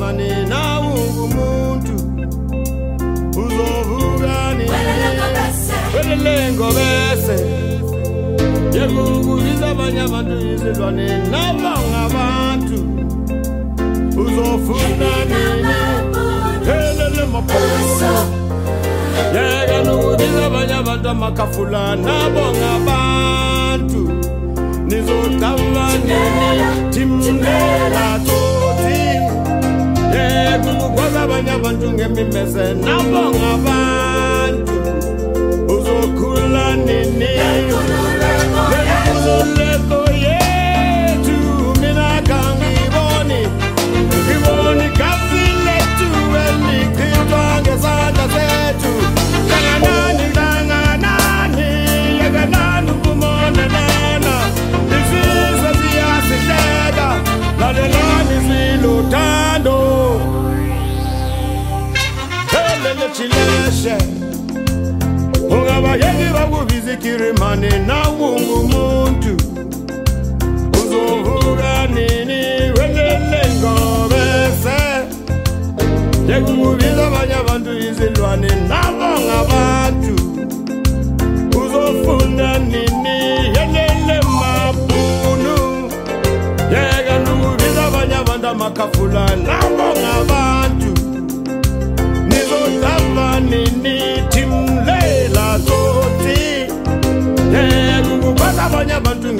mani nawe ungumuntu uzovuka nini welelengo bese yekukubiza abanye abantu izilwane nabo ngabantu. Uzofuna nini helele maphoyisa yeka nokubiza abanye abantu amakhafula nabo abanye helelechileshe ungabayeki bakubiza ikirimani nawungumuntu uzovuka nini? Welele ngobese. Yekukubiza abanye abantu izilwane nabo ngabantu uzofuna nini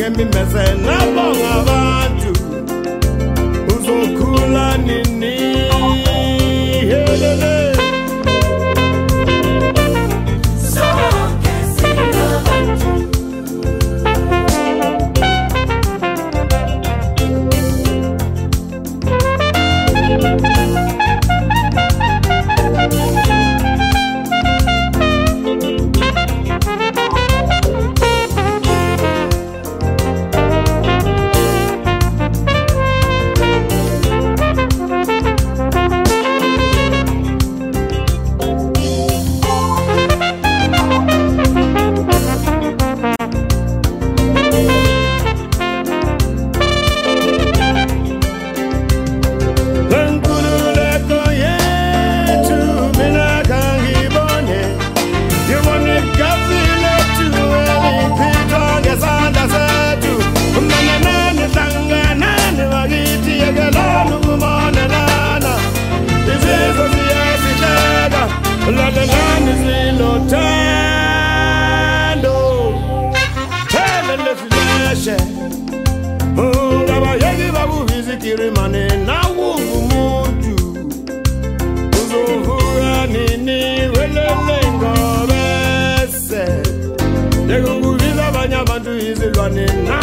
yeka ukukwazi abanye Kiri mane na wuvu mutu uzovura nini welele ngobese. Ndekunguvila vanya vantu izilwane na